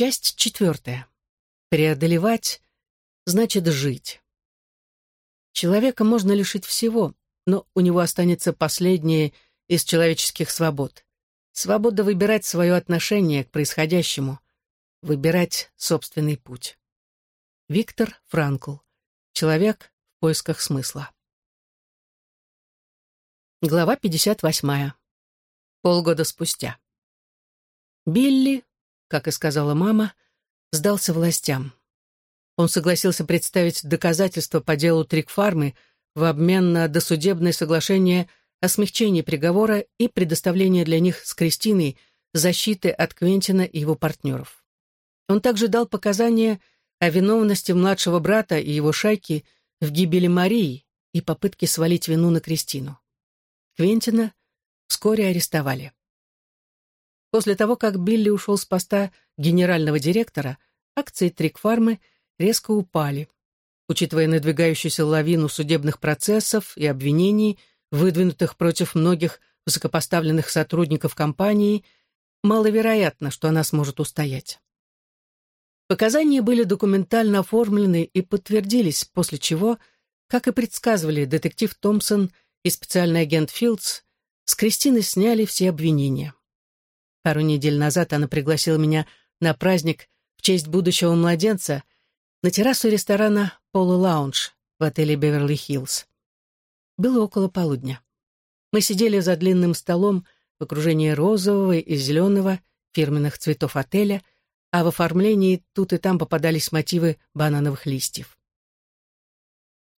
Часть четвертая. Преодолевать значит жить. Человека можно лишить всего, но у него останется последнее из человеческих свобод. Свобода выбирать свое отношение к происходящему, выбирать собственный путь. Виктор Франкл. Человек в поисках смысла. Глава 58. Полгода спустя. Билли, как и сказала мама, сдался властям. Он согласился представить доказательства по делу Трикфармы в обмен на досудебное соглашение о смягчении приговора и предоставлении для них с Кристиной защиты от Квентина и его партнеров. Он также дал показания о виновности младшего брата и его шайки в гибели Марии и попытке свалить вину на Кристину. Квентина вскоре арестовали. После того, как Билли ушел с поста генерального директора, акции Трикфармы резко упали. Учитывая надвигающуюся лавину судебных процессов и обвинений, выдвинутых против многих высокопоставленных сотрудников компании, маловероятно, что она сможет устоять. Показания были документально оформлены и подтвердились, после чего, как и предсказывали детектив Томпсон и специальный агент Филдс, с Кристины сняли все обвинения. Пару недель назад она пригласила меня на праздник в честь будущего младенца — на террасу ресторана «Поло Лаунж» в отеле «Беверли-Хиллз». Было около полудня. Мы сидели за длинным столом в окружении розового и зеленого фирменных цветов отеля, а в оформлении тут и там попадались мотивы банановых листьев.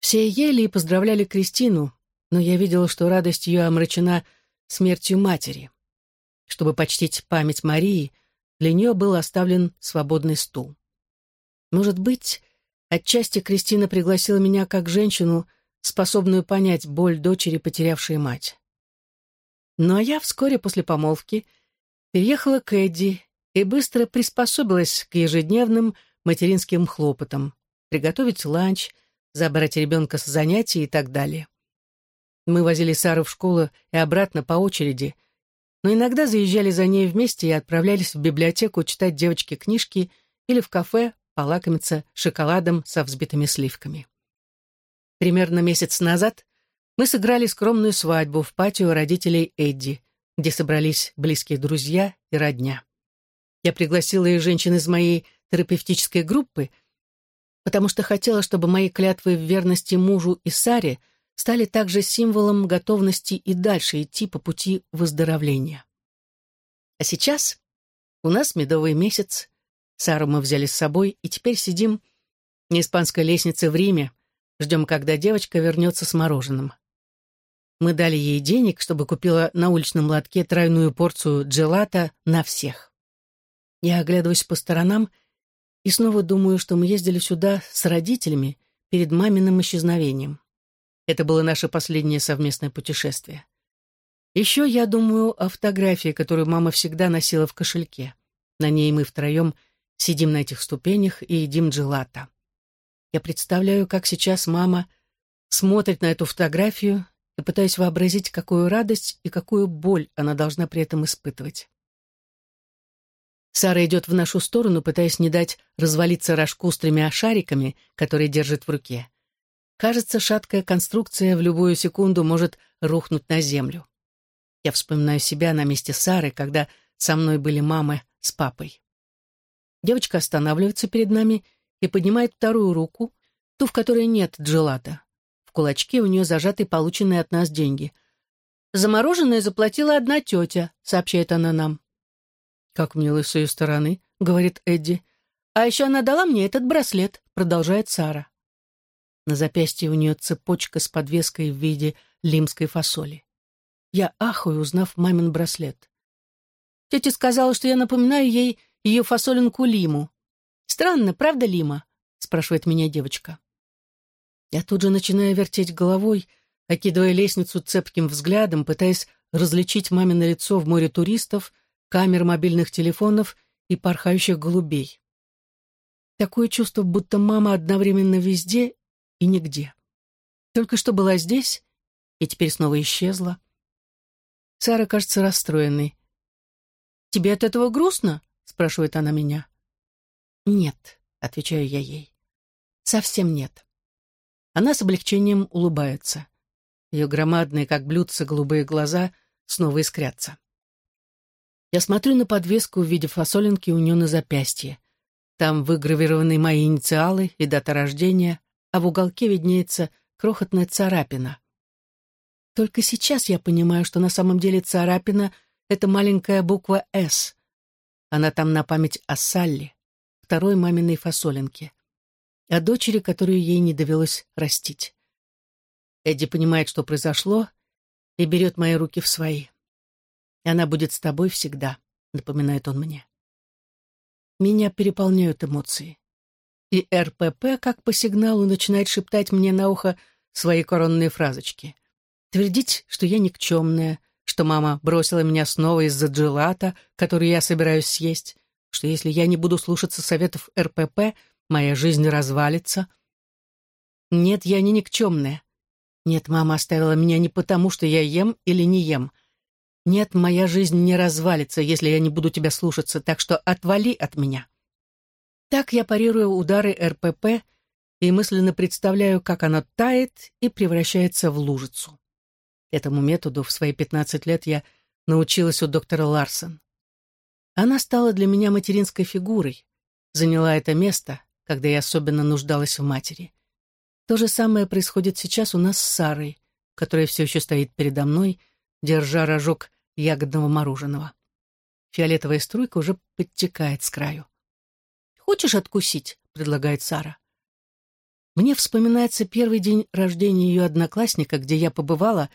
Все ели и поздравляли Кристину, но я видела, что радость ее омрачена смертью матери. Чтобы почтить память Марии, для нее был оставлен свободный стул. Может быть, отчасти Кристина пригласила меня как женщину, способную понять боль дочери, потерявшей мать. Ну а я вскоре после помолвки переехала к Эдди и быстро приспособилась к ежедневным материнским хлопотам, приготовить ланч, забрать ребенка с занятий и так далее. Мы возили Сару в школу и обратно по очереди, но иногда заезжали за ней вместе и отправлялись в библиотеку читать девочке книжки или в кафе полакомиться шоколадом со взбитыми сливками. Примерно месяц назад мы сыграли скромную свадьбу в патио родителей Эдди, где собрались близкие друзья и родня. Я пригласила и женщин из моей терапевтической группы, потому что хотела, чтобы мои клятвы в верности мужу и Саре стали также символом готовности и дальше идти по пути выздоровления. А сейчас у нас медовый месяц, Сару мы взяли с собой, и теперь сидим на испанской лестнице в Риме, ждем, когда девочка вернется с мороженым. Мы дали ей денег, чтобы купила на уличном лотке тройную порцию джелата на всех. Я оглядываюсь по сторонам и снова думаю, что мы ездили сюда с родителями перед маминым исчезновением. Это было наше последнее совместное путешествие. Еще я думаю о фотографии, которую мама всегда носила в кошельке. На ней мы втроем — Сидим на этих ступенях и едим джелато. Я представляю, как сейчас мама смотрит на эту фотографию и пытаюсь вообразить, какую радость и какую боль она должна при этом испытывать. Сара идет в нашу сторону, пытаясь не дать развалиться рожку с тремя шариками, которые держит в руке. Кажется, шаткая конструкция в любую секунду может рухнуть на землю. Я вспоминаю себя на месте Сары, когда со мной были мама с папой. Девочка останавливается перед нами и поднимает вторую руку, ту, в которой нет джелата. В кулачке у нее зажаты полученные от нас деньги. «Замороженное заплатила одна тетя», — сообщает она нам. «Как мило с ее стороны», — говорит Эдди. «А еще она дала мне этот браслет», — продолжает Сара. На запястье у нее цепочка с подвеской в виде лимской фасоли. Я ахаю, узнав мамин браслет. Тетя сказала, что я напоминаю ей ее фасолинку Лиму. Странно, правда, Лима? спрашивает меня девочка. Я тут же начинаю вертеть головой, окидывая лестницу цепким взглядом, пытаясь различить мамино лицо в море туристов, камер мобильных телефонов и порхающих голубей. Такое чувство, будто мама одновременно везде и нигде. Только что была здесь и теперь снова исчезла. Сара кажется расстроенной. «Тебе от этого грустно?» спрашивает она меня. «Нет», — отвечаю я ей. «Совсем нет». Она с облегчением улыбается. Ее громадные, как блюдца, голубые глаза снова искрятся. Я смотрю на подвеску в виде фасолинки у нее на запястье. Там выгравированы мои инициалы и дата рождения, а в уголке виднеется крохотная царапина. Только сейчас я понимаю, что на самом деле царапина — это маленькая буква «С». Она там на память о Салли, второй маминой фасолинке, о дочери, которую ей не довелось растить. Эдди понимает, что произошло, и берет мои руки в свои. «Она будет с тобой всегда», — напоминает он мне. Меня переполняют эмоции. И РПП, как по сигналу, начинает шептать мне на ухо свои коронные фразочки. Твердить, что я никчемная, что мама бросила меня снова из-за джелата, который я собираюсь съесть, что если я не буду слушаться советов РПП, моя жизнь развалится. Нет, я не никчемная. Нет, мама оставила меня не потому, что я ем или не ем. Нет, моя жизнь не развалится, если я не буду тебя слушаться, так что отвали от меня. Так я парирую удары РПП и мысленно представляю, как она тает и превращается в лужицу. Этому методу в свои 15 лет я научилась у доктора Ларсон. Она стала для меня материнской фигурой, заняла это место, когда я особенно нуждалась в матери. То же самое происходит сейчас у нас с Сарой, которая все еще стоит передо мной держа рожок ягодного мороженого. Фиолетовая струйка уже подтекает с краю. «Хочешь откусить?» — предлагает Сара. Мне вспоминается первый день рождения ее одноклассника, где я побывала,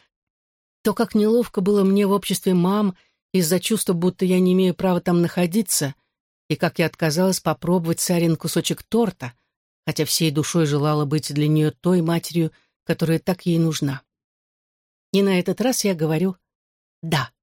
то, как неловко было мне в обществе мам из-за чувства, будто я не имею права там находиться, и как я отказалась попробовать Сарин кусочек торта, хотя всей душой желала быть для нее той матерью, которая так ей нужна. И на этот раз я говорю «да».